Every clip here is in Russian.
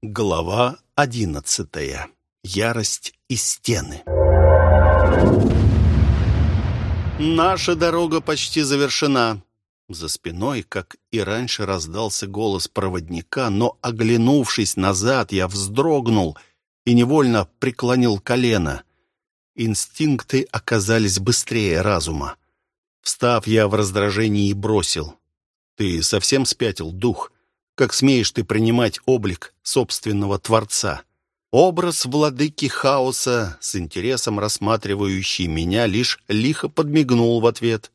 Глава одиннадцатая. Ярость и стены. Наша дорога почти завершена. За спиной, как и раньше, раздался голос проводника, но, оглянувшись назад, я вздрогнул и невольно преклонил колено. Инстинкты оказались быстрее разума. Встав, я в раздражении бросил. «Ты совсем спятил, дух? Как смеешь ты принимать облик собственного Творца?» Образ владыки хаоса, с интересом рассматривающий меня, лишь лихо подмигнул в ответ.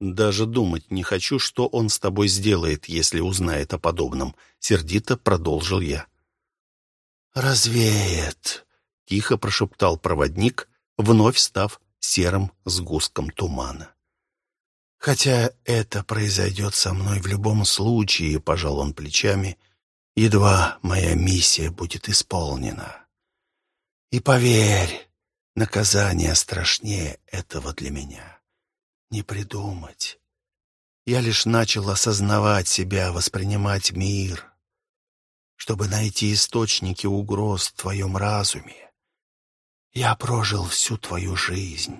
«Даже думать не хочу, что он с тобой сделает, если узнает о подобном», — сердито продолжил я. «Развеет», — тихо прошептал проводник, вновь став серым сгустком тумана. «Хотя это произойдет со мной в любом случае», — пожал он плечами, — «едва моя миссия будет исполнена. И поверь, наказание страшнее этого для меня» не придумать. Я лишь начал осознавать себя, воспринимать мир. Чтобы найти источники угроз в твоем разуме, я прожил всю твою жизнь,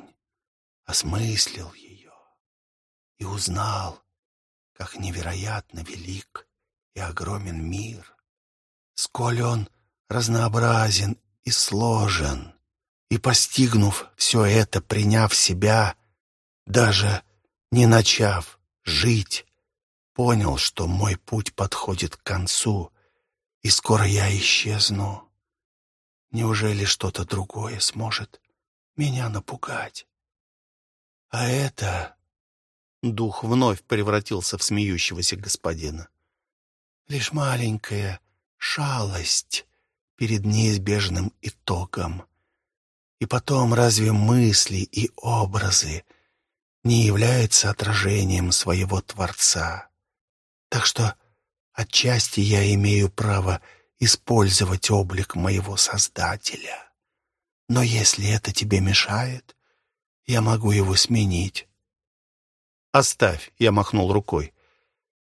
осмыслил ее и узнал, как невероятно велик и огромен мир, сколь он разнообразен и сложен. И, постигнув все это, приняв себя, даже не начав жить, понял, что мой путь подходит к концу, и скоро я исчезну. Неужели что-то другое сможет меня напугать? А это... Дух вновь превратился в смеющегося господина. Лишь маленькая шалость перед неизбежным итогом. И потом разве мысли и образы — не является отражением своего Творца. Так что отчасти я имею право использовать облик моего Создателя. Но если это тебе мешает, я могу его сменить. «Оставь», — я махнул рукой.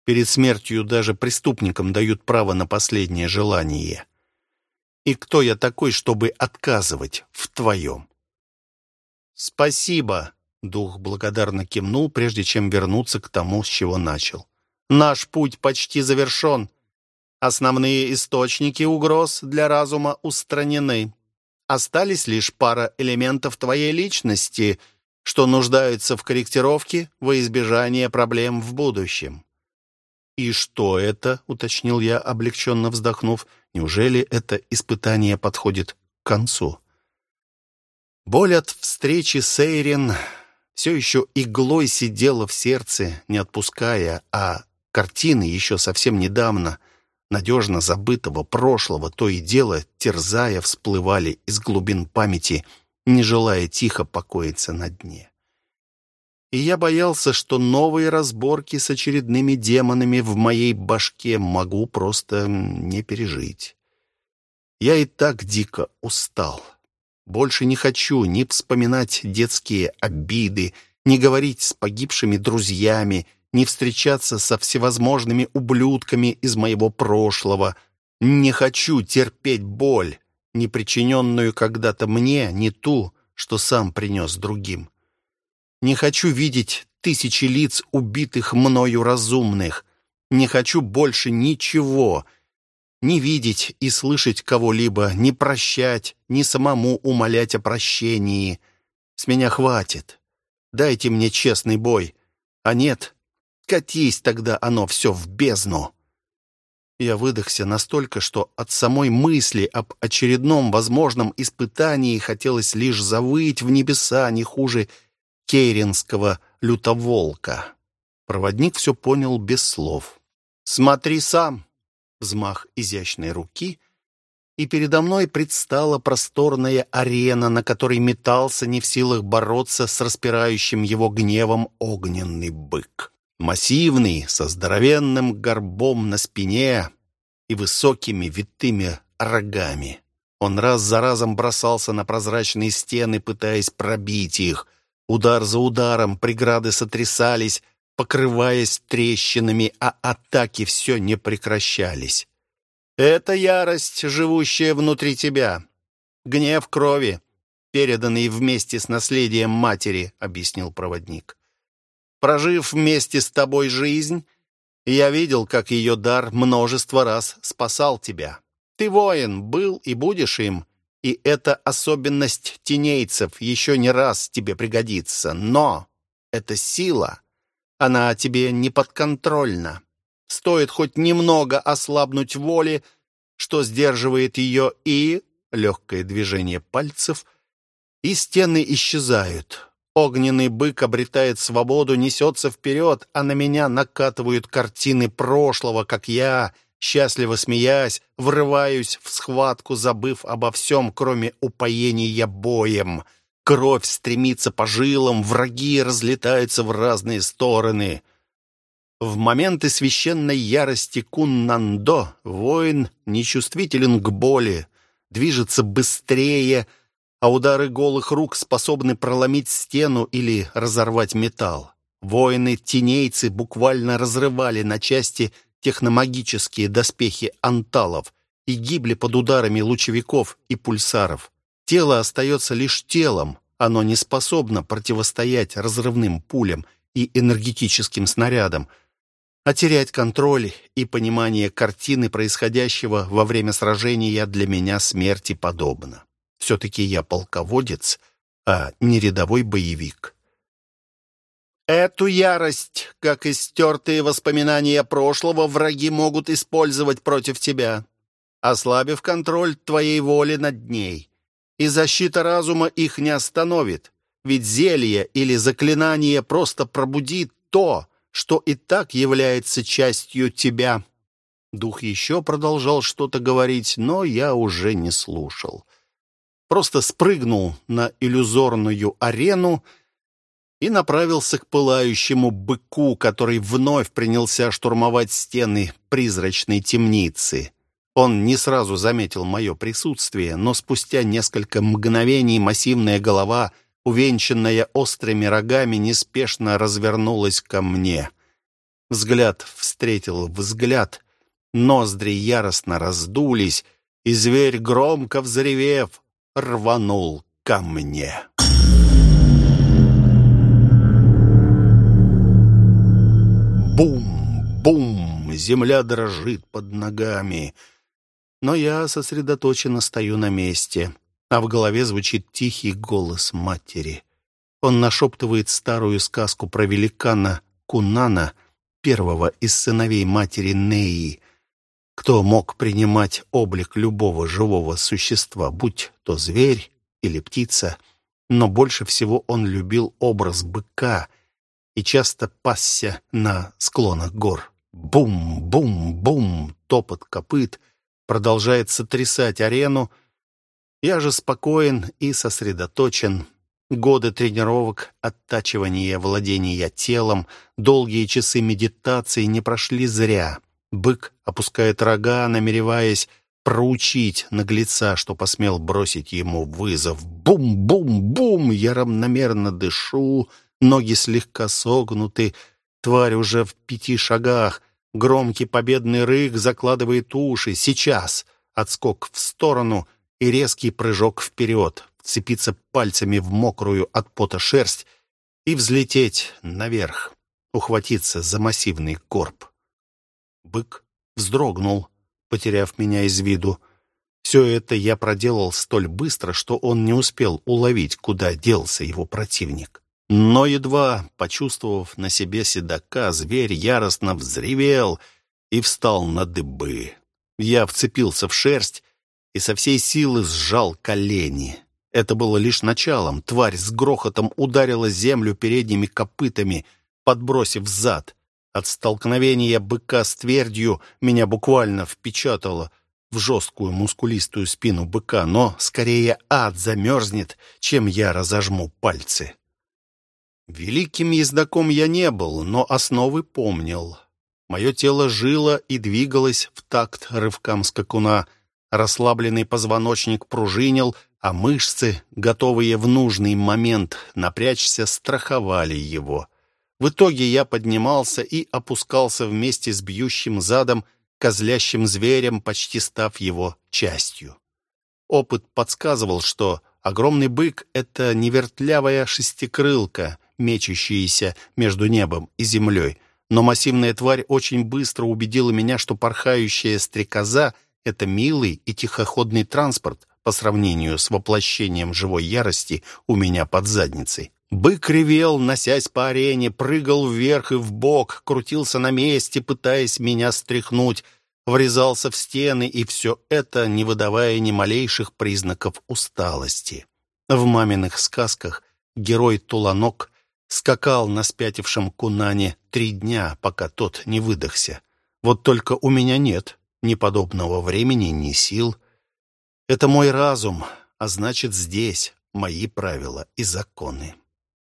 «Перед смертью даже преступникам дают право на последнее желание. И кто я такой, чтобы отказывать в твоем?» «Спасибо», Дух благодарно кивнул, прежде чем вернуться к тому, с чего начал. «Наш путь почти завершен. Основные источники угроз для разума устранены. Остались лишь пара элементов твоей личности, что нуждаются в корректировке во избежание проблем в будущем». «И что это?» — уточнил я, облегченно вздохнув. «Неужели это испытание подходит к концу?» Боль от встречи с Эйрин все еще иглой сидела в сердце, не отпуская, а картины еще совсем недавно, надежно забытого прошлого, то и дело, терзая, всплывали из глубин памяти, не желая тихо покоиться на дне. И я боялся, что новые разборки с очередными демонами в моей башке могу просто не пережить. Я и так дико устал. Больше не хочу ни вспоминать детские обиды, ни говорить с погибшими друзьями, ни встречаться со всевозможными ублюдками из моего прошлого. Не хочу терпеть боль, не причиненную когда-то мне, не ту, что сам принес другим. Не хочу видеть тысячи лиц убитых мною разумных. Не хочу больше ничего — не видеть и слышать кого-либо, не прощать, не самому умолять о прощении. С меня хватит. Дайте мне честный бой. А нет, катись тогда оно все в бездну. Я выдохся настолько, что от самой мысли об очередном возможном испытании хотелось лишь завыть в небеса не хуже кейринского лютоволка. Проводник все понял без слов. «Смотри сам», взмах изящной руки, и передо мной предстала просторная арена, на которой метался не в силах бороться с распирающим его гневом огненный бык. Массивный, со здоровенным горбом на спине и высокими витыми рогами. Он раз за разом бросался на прозрачные стены, пытаясь пробить их. Удар за ударом преграды сотрясались, покрываясь трещинами, а атаки все не прекращались. Это ярость, живущая внутри тебя. Гнев крови, переданный вместе с наследием матери, объяснил проводник. Прожив вместе с тобой жизнь, я видел, как ее дар множество раз спасал тебя. Ты воин, был и будешь им, и эта особенность тенейцев еще не раз тебе пригодится. Но эта сила, она тебе не подконтрольна. Стоит хоть немного ослабнуть воли, что сдерживает ее, и... Легкое движение пальцев, и стены исчезают. Огненный бык обретает свободу, несется вперед, а на меня накатывают картины прошлого, как я, счастливо смеясь, врываюсь в схватку, забыв обо всем, кроме упоения боем. Кровь стремится по жилам, враги разлетаются в разные стороны. В моменты священной ярости Куннандо воин нечувствителен к боли, движется быстрее, а удары голых рук способны проломить стену или разорвать металл. Воины-тенейцы буквально разрывали на части техномагические доспехи анталов и гибли под ударами лучевиков и пульсаров. Тело остается лишь телом, оно не способно противостоять разрывным пулям и энергетическим снарядам, а терять контроль и понимание картины происходящего во время сражения для меня смерти подобно. Все-таки я полководец, а не рядовой боевик. Эту ярость, как и стертые воспоминания прошлого, враги могут использовать против тебя, ослабив контроль твоей воли над ней. И защита разума их не остановит, ведь зелье или заклинание просто пробудит то, что и так является частью тебя. Дух еще продолжал что-то говорить, но я уже не слушал просто спрыгнул на иллюзорную арену и направился к пылающему быку, который вновь принялся штурмовать стены призрачной темницы. Он не сразу заметил мое присутствие, но спустя несколько мгновений массивная голова, увенчанная острыми рогами, неспешно развернулась ко мне. Взгляд встретил взгляд, ноздри яростно раздулись, и зверь, громко взревев, рванул ко мне. Бум-бум! Земля дрожит под ногами. Но я сосредоточенно стою на месте, а в голове звучит тихий голос матери. Он нашептывает старую сказку про великана Кунана, первого из сыновей матери Неи, кто мог принимать облик любого живого существа, будь то зверь или птица, но больше всего он любил образ быка и часто пасся на склонах гор. Бум-бум-бум, топот копыт продолжает сотрясать арену. Я же спокоен и сосредоточен. Годы тренировок, оттачивания владения телом, долгие часы медитации не прошли зря. Бык опускает рога, намереваясь проучить наглеца, что посмел бросить ему вызов. Бум-бум-бум! Я равномерно дышу, ноги слегка согнуты, тварь уже в пяти шагах. Громкий победный рык закладывает уши. Сейчас! Отскок в сторону и резкий прыжок вперед. Вцепиться пальцами в мокрую от пота шерсть и взлететь наверх. Ухватиться за массивный корп. Бык вздрогнул, потеряв меня из виду. Все это я проделал столь быстро, что он не успел уловить, куда делся его противник. Но едва, почувствовав на себе седока, зверь яростно взревел и встал на дыбы. Я вцепился в шерсть и со всей силы сжал колени. Это было лишь началом. Тварь с грохотом ударила землю передними копытами, подбросив зад. От столкновения быка с твердью меня буквально впечатало в жесткую мускулистую спину быка, но скорее ад замерзнет, чем я разожму пальцы. Великим ездаком я не был, но основы помнил. Мое тело жило и двигалось в такт рывкам скакуна. Расслабленный позвоночник пружинил, а мышцы, готовые в нужный момент напрячься, страховали его — в итоге я поднимался и опускался вместе с бьющим задом козлящим зверем, почти став его частью. Опыт подсказывал, что огромный бык — это не вертлявая шестикрылка, мечущаяся между небом и землей, но массивная тварь очень быстро убедила меня, что порхающая стрекоза — это милый и тихоходный транспорт по сравнению с воплощением живой ярости у меня под задницей. Бык ревел, носясь по арене, прыгал вверх и вбок, крутился на месте, пытаясь меня стряхнуть, врезался в стены, и все это, не выдавая ни малейших признаков усталости. В маминых сказках герой Туланок скакал на спятившем Кунане три дня, пока тот не выдохся. Вот только у меня нет ни подобного времени, ни сил. Это мой разум, а значит, здесь мои правила и законы.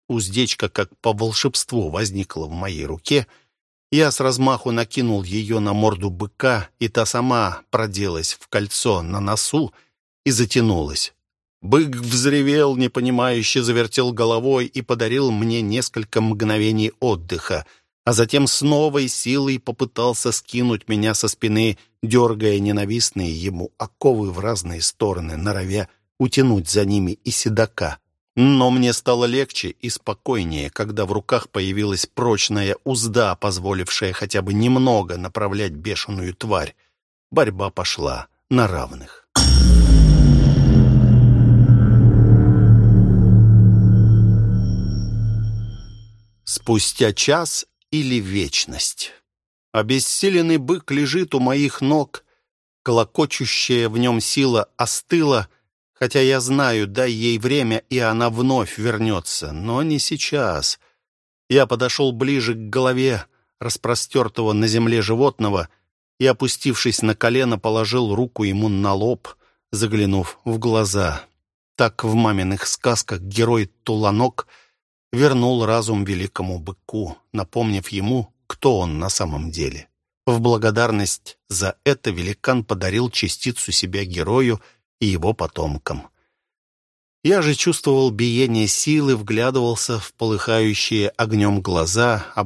Уздечка, как по волшебству, возникла в моей руке. Я с размаху накинул ее на морду быка, и та сама проделась в кольцо на носу и затянулась. Бык взревел, непонимающе завертел головой и подарил мне несколько мгновений отдыха, а затем с новой силой попытался скинуть меня со спины, дергая ненавистные ему оковы в разные стороны, норовя утянуть за ними и седока. Но мне стало легче и спокойнее, когда в руках появилась прочная узда, позволившая хотя бы немного направлять бешеную тварь. Борьба пошла на равных. Спустя час или вечность. Обессиленный бык лежит у моих ног, колокочущая в нем сила остыла, Хотя я знаю, дай ей время, и она вновь вернется. Но не сейчас. Я подошел ближе к голове распростертого на земле животного и, опустившись на колено, положил руку ему на лоб, заглянув в глаза. Так в маминых сказках герой Туланок вернул разум великому быку, напомнив ему, кто он на самом деле. В благодарность за это великан подарил частицу себя герою — и его потомкам. Я же чувствовал биение силы, вглядывался в полыхающие огнем глаза, а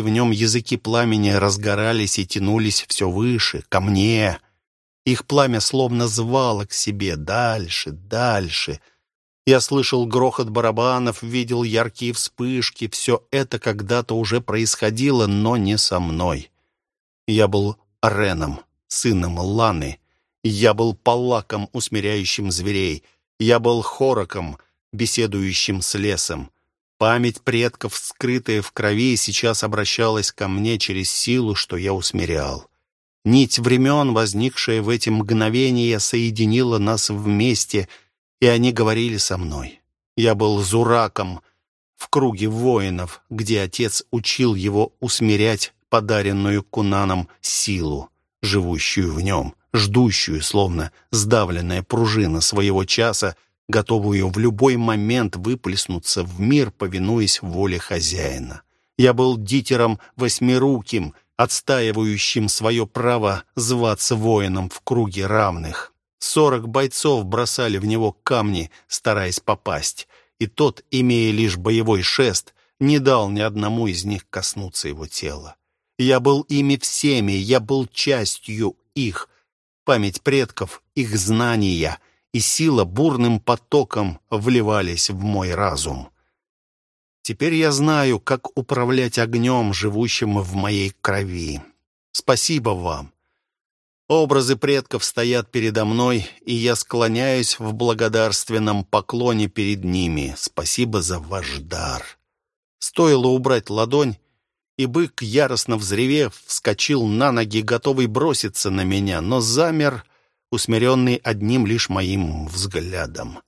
в нем языки пламени разгорались и тянулись все выше, ко мне. Их пламя словно звало к себе дальше, дальше. Я слышал грохот барабанов, видел яркие вспышки. Все это когда-то уже происходило, но не со мной. Я был Реном, сыном Ланы, я был палаком, усмиряющим зверей. Я был хороком, беседующим с лесом. Память предков, скрытая в крови, сейчас обращалась ко мне через силу, что я усмирял. Нить времен, возникшая в эти мгновения, соединила нас вместе, и они говорили со мной. Я был зураком в круге воинов, где отец учил его усмирять подаренную Кунаном силу, живущую в нем ждущую, словно сдавленная пружина своего часа, готовую в любой момент выплеснуться в мир, повинуясь воле хозяина. Я был дитером восьмируким, отстаивающим свое право зваться воином в круге равных. Сорок бойцов бросали в него камни, стараясь попасть, и тот, имея лишь боевой шест, не дал ни одному из них коснуться его тела. Я был ими всеми, я был частью их, Память предков, их знания и сила бурным потоком вливались в мой разум. Теперь я знаю, как управлять огнем, живущим в моей крови. Спасибо вам. Образы предков стоят передо мной, и я склоняюсь в благодарственном поклоне перед ними. Спасибо за ваш дар. Стоило убрать ладонь, и бык, яростно взревев, вскочил на ноги, готовый броситься на меня, но замер, усмиренный одним лишь моим взглядом.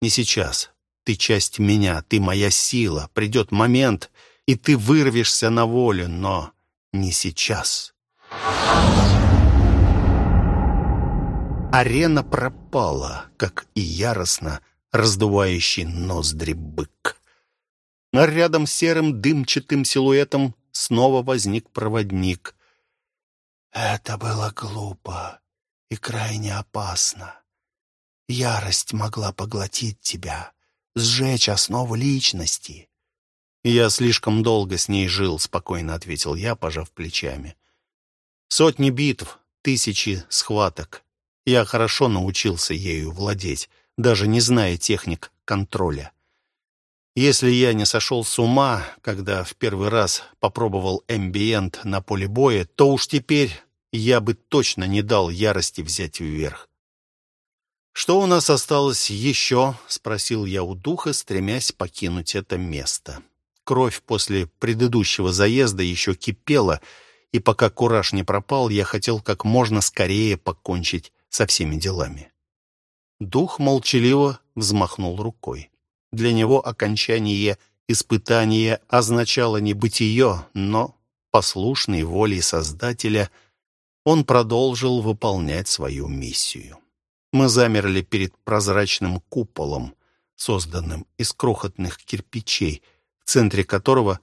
«Не сейчас. Ты часть меня, ты моя сила. Придет момент, и ты вырвешься на волю, но не сейчас». Арена пропала, как и яростно раздувающий ноздри бык. А рядом серым дымчатым силуэтом снова возник проводник. «Это было глупо и крайне опасно. Ярость могла поглотить тебя, сжечь основу личности». «Я слишком долго с ней жил», — спокойно ответил я, пожав плечами. Сотни битв, тысячи схваток. Я хорошо научился ею владеть, даже не зная техник контроля. Если я не сошел с ума, когда в первый раз попробовал эмбиент на поле боя, то уж теперь я бы точно не дал ярости взять вверх. «Что у нас осталось еще?» — спросил я у духа, стремясь покинуть это место. Кровь после предыдущего заезда еще кипела, и пока кураж не пропал, я хотел как можно скорее покончить со всеми делами. Дух молчаливо взмахнул рукой. Для него окончание испытания означало не бытие, но, послушной волей Создателя, он продолжил выполнять свою миссию. Мы замерли перед прозрачным куполом, созданным из крохотных кирпичей, в центре которого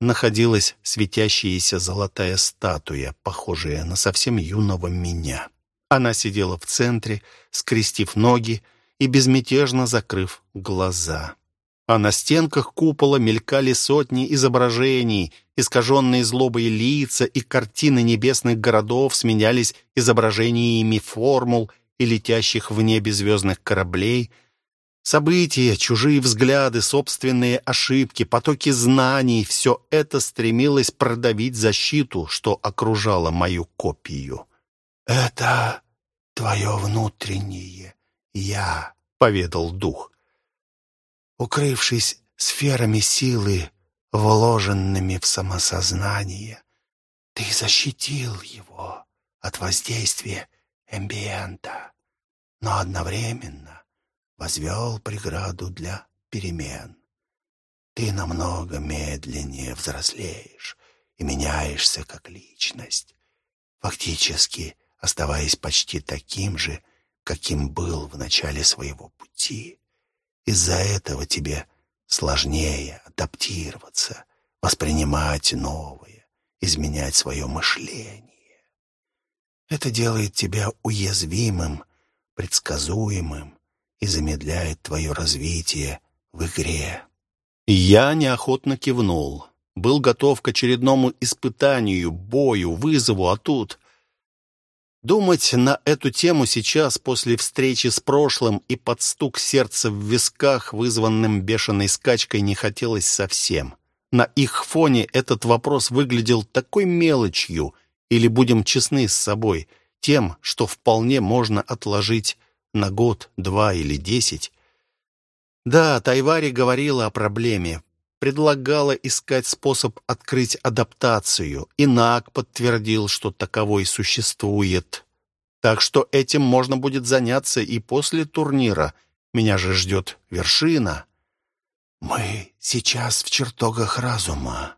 находилась светящаяся золотая статуя, похожая на совсем юного меня. Она сидела в центре, скрестив ноги, и безмятежно закрыв глаза. А на стенках купола мелькали сотни изображений, искаженные злобой лица и картины небесных городов сменялись изображениями формул и летящих в небе звездных кораблей. События, чужие взгляды, собственные ошибки, потоки знаний — все это стремилось продавить защиту, что окружало мою копию. «Это твое внутреннее «Я», — поведал дух. Укрывшись сферами силы, вложенными в самосознание, ты защитил его от воздействия эмбиента, но одновременно возвел преграду для перемен. Ты намного медленнее взрослеешь и меняешься как личность, фактически оставаясь почти таким же, каким был в начале своего пути. Из-за этого тебе сложнее адаптироваться, воспринимать новое, изменять свое мышление. Это делает тебя уязвимым, предсказуемым и замедляет твое развитие в игре. Я неохотно кивнул. Был готов к очередному испытанию, бою, вызову, а тут... Думать на эту тему сейчас, после встречи с прошлым и под стук сердца в висках, вызванным бешеной скачкой, не хотелось совсем. На их фоне этот вопрос выглядел такой мелочью, или, будем честны с собой, тем, что вполне можно отложить на год, два или десять. Да, Тайвари говорила о проблеме, предлагала искать способ открыть адаптацию, и Наг подтвердил, что таковой существует. Так что этим можно будет заняться и после турнира. Меня же ждет вершина. Мы сейчас в чертогах разума,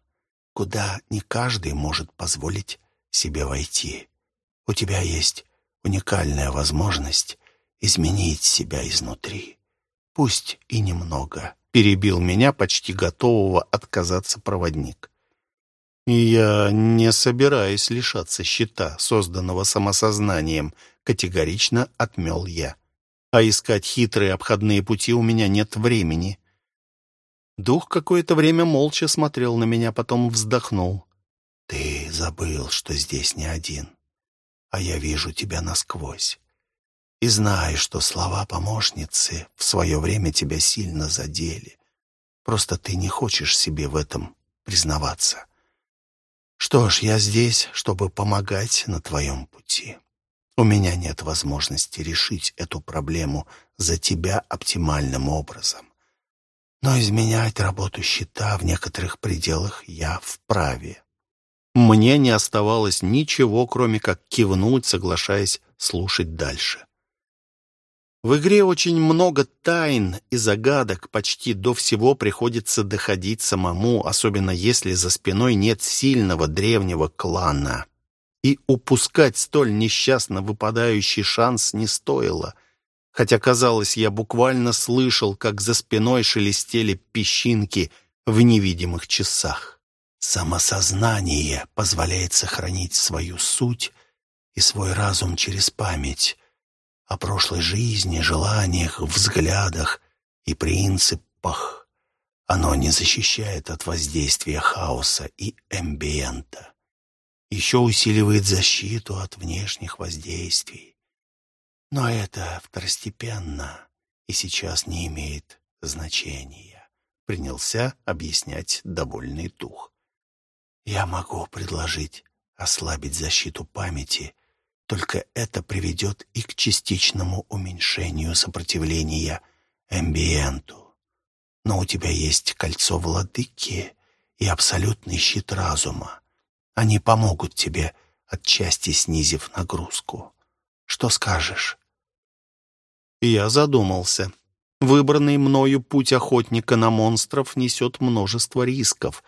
куда не каждый может позволить себе войти. У тебя есть уникальная возможность изменить себя изнутри. Пусть и немного перебил меня почти готового отказаться проводник. Я не собираюсь лишаться щита, созданного самосознанием, категорично отмел я. А искать хитрые обходные пути у меня нет времени. Дух какое-то время молча смотрел на меня, потом вздохнул. «Ты забыл, что здесь не один, а я вижу тебя насквозь. И знаю, что слова помощницы в свое время тебя сильно задели. Просто ты не хочешь себе в этом признаваться. Что ж, я здесь, чтобы помогать на твоем пути. У меня нет возможности решить эту проблему за тебя оптимальным образом. Но изменять работу счета в некоторых пределах я вправе. Мне не оставалось ничего, кроме как кивнуть, соглашаясь слушать дальше. В игре очень много тайн и загадок, почти до всего приходится доходить самому, особенно если за спиной нет сильного древнего клана. И упускать столь несчастно выпадающий шанс не стоило, хотя, казалось, я буквально слышал, как за спиной шелестели песчинки в невидимых часах. Самосознание позволяет сохранить свою суть и свой разум через память, о прошлой жизни, желаниях, взглядах и принципах. Оно не защищает от воздействия хаоса и эмбиента. еще усиливает защиту от внешних воздействий. Но это второстепенно и сейчас не имеет значения, принялся объяснять довольный дух. Я могу предложить ослабить защиту памяти, только это приведет и к частичному уменьшению сопротивления эмбиенту. Но у тебя есть кольцо владыки и абсолютный щит разума. Они помогут тебе, отчасти снизив нагрузку. Что скажешь?» Я задумался. Выбранный мною путь охотника на монстров несет множество рисков.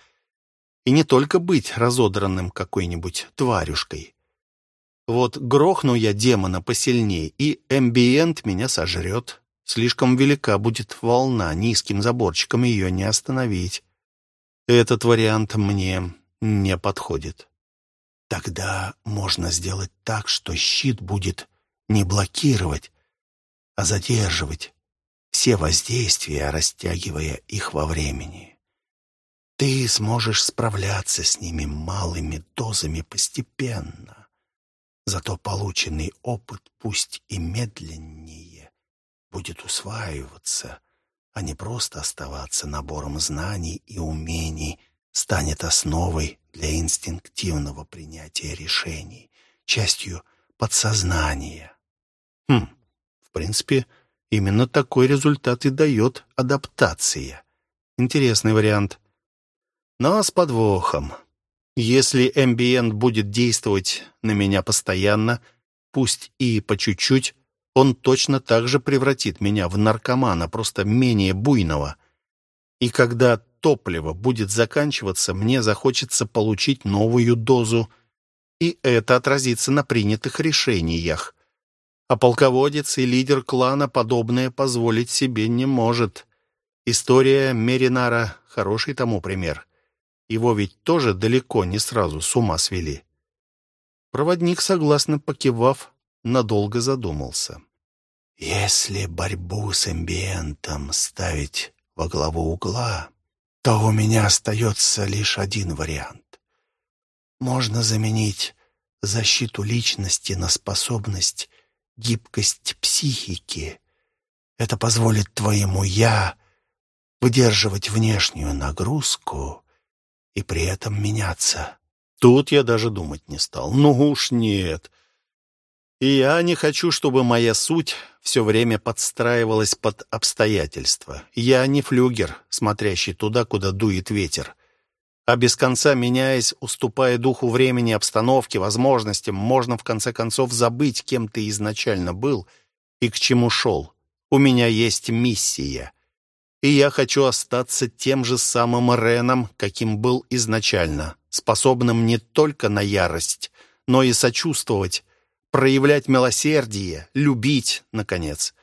И не только быть разодранным какой-нибудь тварюшкой. Вот грохну я демона посильней, и эмбиент меня сожрет. Слишком велика будет волна, низким заборчиком ее не остановить. Этот вариант мне не подходит. Тогда можно сделать так, что щит будет не блокировать, а задерживать все воздействия, растягивая их во времени. Ты сможешь справляться с ними малыми дозами постепенно. Зато полученный опыт, пусть и медленнее, будет усваиваться, а не просто оставаться набором знаний и умений, станет основой для инстинктивного принятия решений, частью подсознания. Хм, в принципе, именно такой результат и дает адаптация. Интересный вариант. Но с подвохом. Если эмбиент будет действовать на меня постоянно, пусть и по чуть-чуть, он точно так же превратит меня в наркомана, просто менее буйного. И когда топливо будет заканчиваться, мне захочется получить новую дозу, и это отразится на принятых решениях. А полководец и лидер клана подобное позволить себе не может. История Меринара — хороший тому пример. Его ведь тоже далеко не сразу с ума свели. Проводник, согласно покивав, надолго задумался. «Если борьбу с эмбиентом ставить во главу угла, то у меня остается лишь один вариант. Можно заменить защиту личности на способность гибкость психики. Это позволит твоему «я» выдерживать внешнюю нагрузку и при этом меняться. Тут я даже думать не стал. Ну уж нет. И я не хочу, чтобы моя суть все время подстраивалась под обстоятельства. Я не флюгер, смотрящий туда, куда дует ветер а без конца меняясь, уступая духу времени, обстановке, возможностям, можно в конце концов забыть, кем ты изначально был и к чему шел. У меня есть миссия. И я хочу остаться тем же самым Реном, каким был изначально, способным не только на ярость, но и сочувствовать, проявлять милосердие, любить, наконец.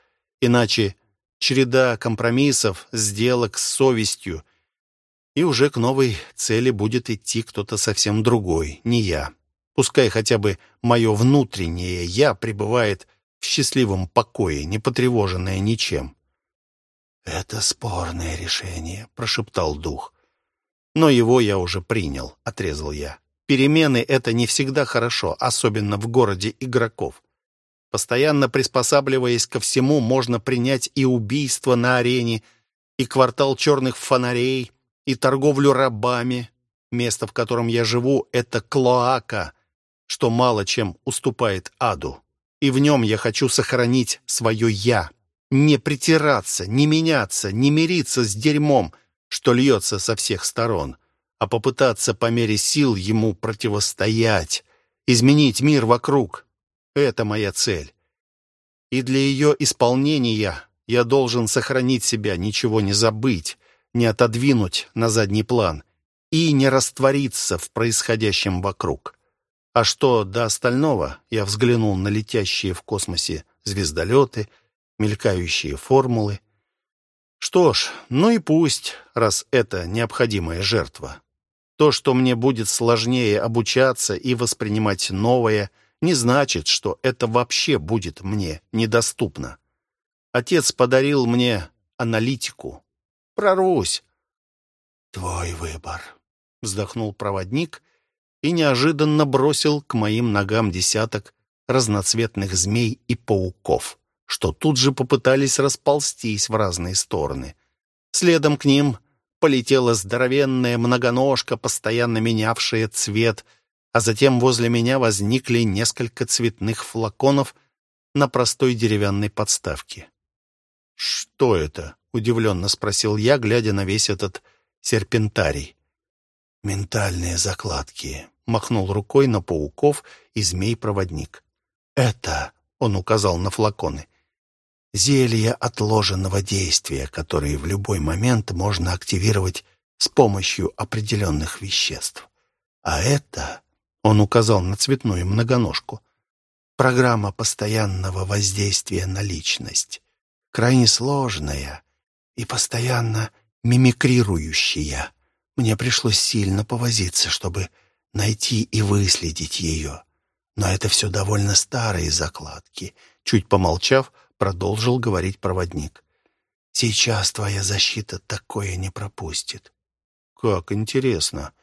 Иначе череда компромиссов, сделок с совестью — и уже к новой цели будет идти кто-то совсем другой, не я. Пускай хотя бы мое внутреннее «я» пребывает в счастливом покое, не потревоженное ничем. «Это спорное решение», — прошептал дух. «Но его я уже принял», — отрезал я. «Перемены — это не всегда хорошо, особенно в городе игроков. Постоянно приспосабливаясь ко всему, можно принять и убийство на арене, и квартал черных фонарей, и торговлю рабами. Место, в котором я живу, это клоака, что мало чем уступает аду. И в нем я хочу сохранить свое «я». Не притираться, не меняться, не мириться с дерьмом, что льется со всех сторон, а попытаться по мере сил ему противостоять, изменить мир вокруг. Это моя цель. И для ее исполнения я должен сохранить себя, ничего не забыть, не отодвинуть на задний план и не раствориться в происходящем вокруг. А что до остального, я взглянул на летящие в космосе звездолеты, мелькающие формулы. Что ж, ну и пусть, раз это необходимая жертва. То, что мне будет сложнее обучаться и воспринимать новое, не значит, что это вообще будет мне недоступно. Отец подарил мне аналитику, Прорвусь. Твой выбор, вздохнул проводник и неожиданно бросил к моим ногам десяток разноцветных змей и пауков, что тут же попытались расползтись в разные стороны. Следом к ним полетела здоровенная многоножка, постоянно менявшая цвет, а затем возле меня возникли несколько цветных флаконов на простой деревянной подставке. «Что это?» — удивленно спросил я, глядя на весь этот серпентарий. «Ментальные закладки», — махнул рукой на пауков и змей-проводник. «Это», — он указал на флаконы, — «зелья отложенного действия, которые в любой момент можно активировать с помощью определенных веществ. А это, — он указал на цветную многоножку, — программа постоянного воздействия на личность, крайне сложная и постоянно мимикрирующая. Мне пришлось сильно повозиться, чтобы найти и выследить ее. Но это все довольно старые закладки. Чуть помолчав, продолжил говорить проводник. Сейчас твоя защита такое не пропустит. Как интересно.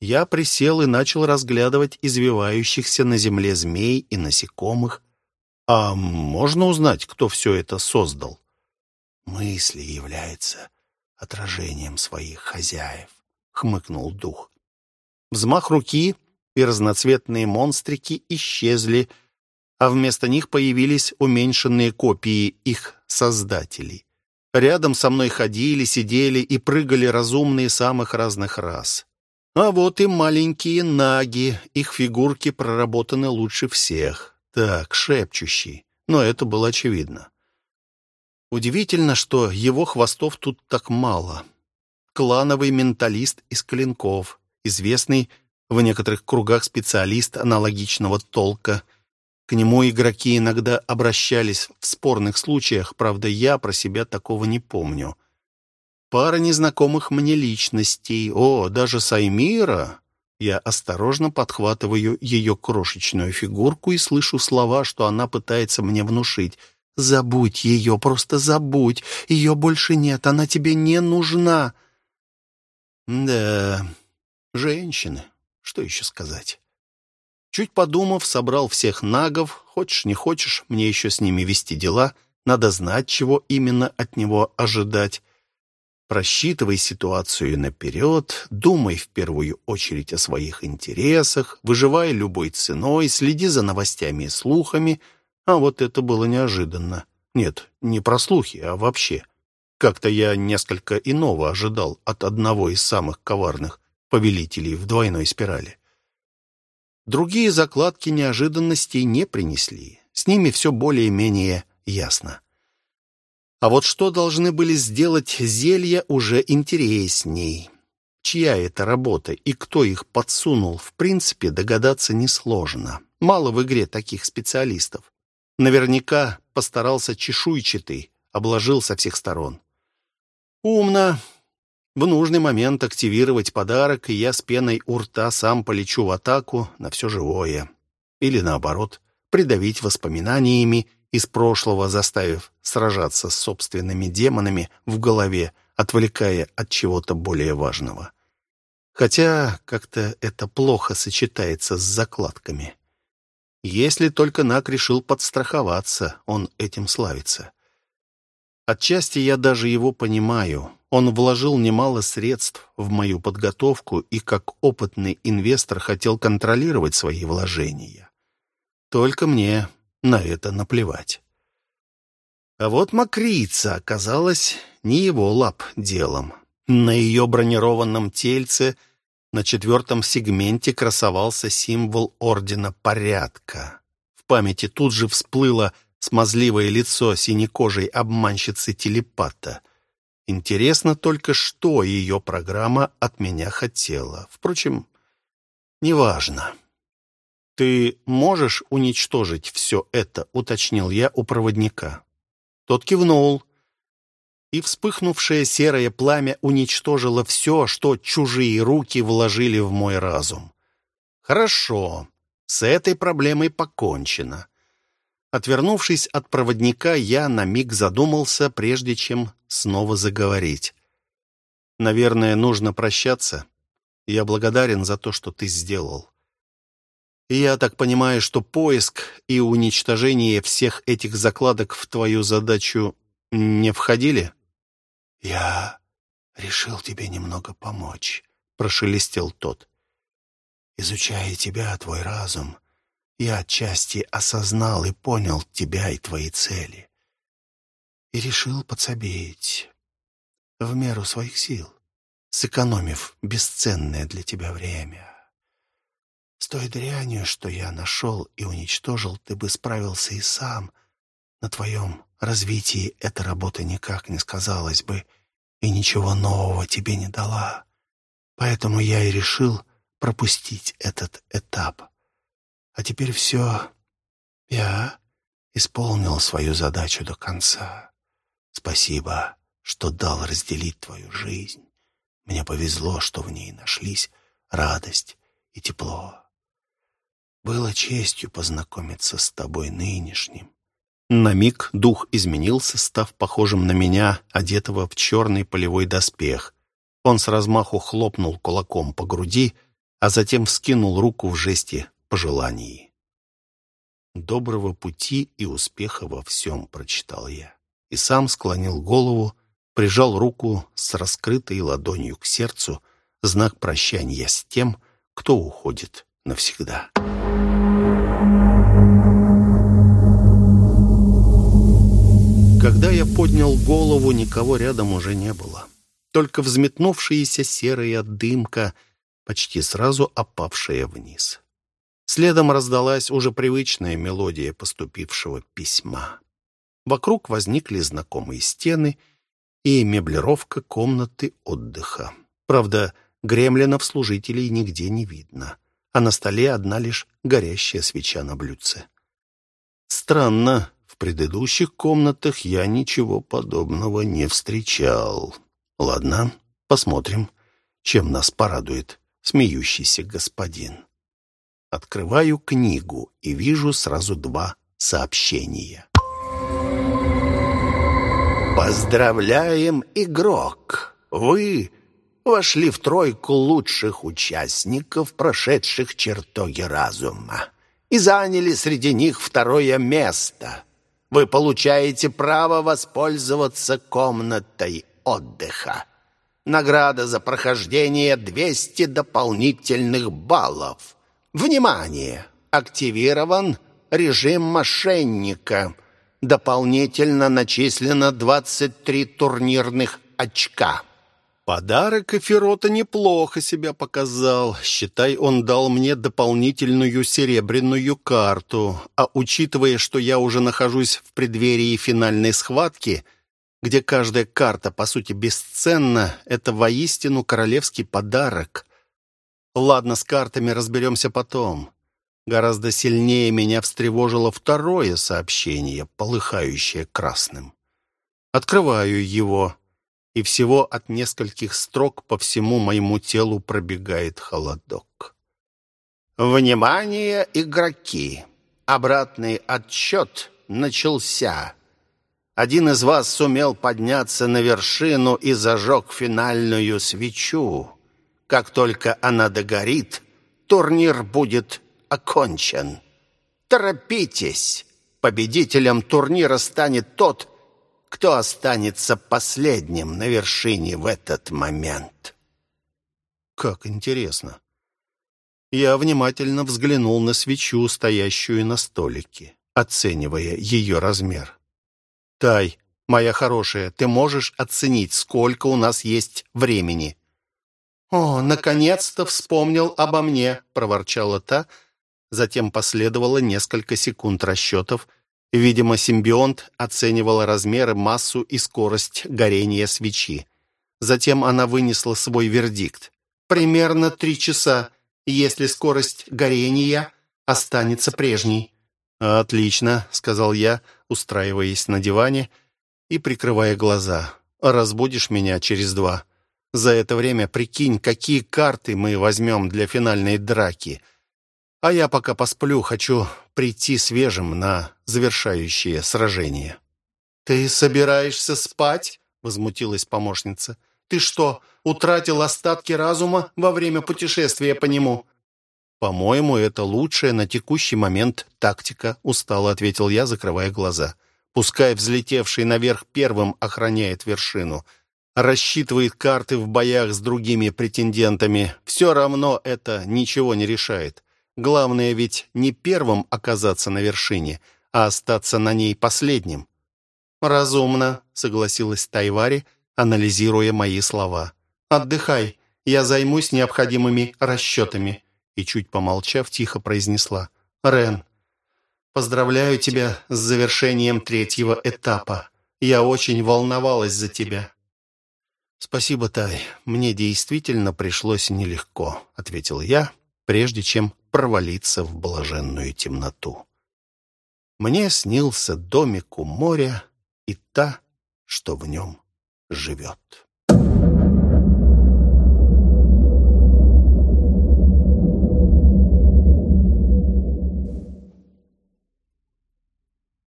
Я присел и начал разглядывать извивающихся на земле змей и насекомых. А можно узнать, кто все это создал? Мысли является отражением своих хозяев, хмыкнул дух. Взмах руки, и разноцветные монстрики исчезли, а вместо них появились уменьшенные копии их создателей. Рядом со мной ходили, сидели и прыгали разумные самых разных рас. А вот и маленькие наги, их фигурки проработаны лучше всех. Так, шепчущий, но это было очевидно. Удивительно, что его хвостов тут так мало. Клановый менталист из клинков, известный в некоторых кругах специалист аналогичного толка. К нему игроки иногда обращались в спорных случаях, правда, я про себя такого не помню. Пара незнакомых мне личностей. О, даже Саймира. Я осторожно подхватываю ее крошечную фигурку и слышу слова, что она пытается мне внушить — Забудь ее, просто забудь. Ее больше нет, она тебе не нужна. Да, женщины, что еще сказать? Чуть подумав, собрал всех нагов. Хочешь, не хочешь, мне еще с ними вести дела. Надо знать, чего именно от него ожидать. Просчитывай ситуацию наперед, думай в первую очередь о своих интересах, выживай любой ценой, следи за новостями и слухами — а вот это было неожиданно. Нет, не про слухи, а вообще. Как-то я несколько иного ожидал от одного из самых коварных повелителей в двойной спирали. Другие закладки неожиданностей не принесли. С ними все более-менее ясно. А вот что должны были сделать зелья уже интересней. Чья это работа и кто их подсунул, в принципе, догадаться несложно. Мало в игре таких специалистов. Наверняка постарался чешуйчатый, обложил со всех сторон. Умно. В нужный момент активировать подарок, и я с пеной у рта сам полечу в атаку на все живое. Или наоборот, придавить воспоминаниями из прошлого, заставив сражаться с собственными демонами в голове, отвлекая от чего-то более важного. Хотя как-то это плохо сочетается с закладками. Если только Нак решил подстраховаться, он этим славится. Отчасти я даже его понимаю. Он вложил немало средств в мою подготовку и как опытный инвестор хотел контролировать свои вложения. Только мне на это наплевать. А вот Макрица оказалась не его лап делом. На ее бронированном тельце – на четвертом сегменте красовался символ Ордена Порядка. В памяти тут же всплыло смазливое лицо синекожей обманщицы-телепата. Интересно только, что ее программа от меня хотела. Впрочем, неважно. «Ты можешь уничтожить все это?» — уточнил я у проводника. Тот кивнул и вспыхнувшее серое пламя уничтожило все, что чужие руки вложили в мой разум. Хорошо, с этой проблемой покончено. Отвернувшись от проводника, я на миг задумался, прежде чем снова заговорить. Наверное, нужно прощаться. Я благодарен за то, что ты сделал. Я так понимаю, что поиск и уничтожение всех этих закладок в твою задачу не входили?» «Я решил тебе немного помочь», — прошелестел тот. «Изучая тебя, твой разум, я отчасти осознал и понял тебя и твои цели. И решил подсобить в меру своих сил, сэкономив бесценное для тебя время. С той дрянью, что я нашел и уничтожил, ты бы справился и сам. На твоем развитии эта работа никак не сказалась бы и ничего нового тебе не дала. Поэтому я и решил пропустить этот этап. А теперь все. Я исполнил свою задачу до конца. Спасибо, что дал разделить твою жизнь. Мне повезло, что в ней нашлись радость и тепло. Было честью познакомиться с тобой нынешним. На миг дух изменился, став похожим на меня, одетого в черный полевой доспех. Он с размаху хлопнул кулаком по груди, а затем вскинул руку в жесте пожеланий. «Доброго пути и успеха во всем», — прочитал я. И сам склонил голову, прижал руку с раскрытой ладонью к сердцу, знак прощания с тем, кто уходит навсегда. Когда я поднял голову, никого рядом уже не было. Только взметнувшаяся серая дымка, почти сразу опавшая вниз. Следом раздалась уже привычная мелодия поступившего письма. Вокруг возникли знакомые стены и меблировка комнаты отдыха. Правда, гремлинов-служителей нигде не видно, а на столе одна лишь горящая свеча на блюдце. Странно, в предыдущих комнатах я ничего подобного не встречал. Ладно, посмотрим, чем нас порадует смеющийся господин. Открываю книгу и вижу сразу два сообщения. Поздравляем, игрок! Вы вошли в тройку лучших участников, прошедших чертоги разума, и заняли среди них второе место. Вы получаете право воспользоваться комнатой отдыха. Награда за прохождение 200 дополнительных баллов. Внимание! Активирован режим мошенника. Дополнительно начислено 23 турнирных очка. Подарок Эфирота неплохо себя показал. Считай, он дал мне дополнительную серебряную карту. А учитывая, что я уже нахожусь в преддверии финальной схватки, где каждая карта, по сути, бесценна, это воистину королевский подарок. Ладно, с картами разберемся потом. Гораздо сильнее меня встревожило второе сообщение, полыхающее красным. Открываю его, и всего от нескольких строк по всему моему телу пробегает холодок. «Внимание, игроки! Обратный отсчет начался!» Один из вас сумел подняться на вершину и зажег финальную свечу. Как только она догорит, турнир будет окончен. Торопитесь! Победителем турнира станет тот, кто останется последним на вершине в этот момент. Как интересно. Я внимательно взглянул на свечу, стоящую на столике, оценивая ее размер. «Тай, моя хорошая, ты можешь оценить, сколько у нас есть времени?» «О, наконец-то вспомнил обо мне!» — проворчала та. Затем последовало несколько секунд расчетов. Видимо, симбионт оценивал размеры, массу и скорость горения свечи. Затем она вынесла свой вердикт. «Примерно три часа, если скорость горения останется прежней». «Отлично», — сказал я, устраиваясь на диване и прикрывая глаза. «Разбудишь меня через два». За это время прикинь, какие карты мы возьмем для финальной драки. А я пока посплю, хочу прийти свежим на завершающее сражение». «Ты собираешься спать?» — возмутилась помощница. Ты что, утратил остатки разума во время путешествия по нему?» «По-моему, это лучшая на текущий момент тактика», — устало ответил я, закрывая глаза. «Пускай взлетевший наверх первым охраняет вершину, рассчитывает карты в боях с другими претендентами. Все равно это ничего не решает. Главное ведь не первым оказаться на вершине, а остаться на ней последним». «Разумно», — согласилась Тайвари, анализируя мои слова. «Отдыхай, я займусь необходимыми расчетами» и, чуть помолчав, тихо произнесла. «Рен, поздравляю тебя с завершением третьего этапа. Я очень волновалась за тебя». «Спасибо, Тай. Мне действительно пришлось нелегко», — ответил я, прежде чем провалиться в блаженную темноту. Мне снился домик у моря и та, что в нем живет.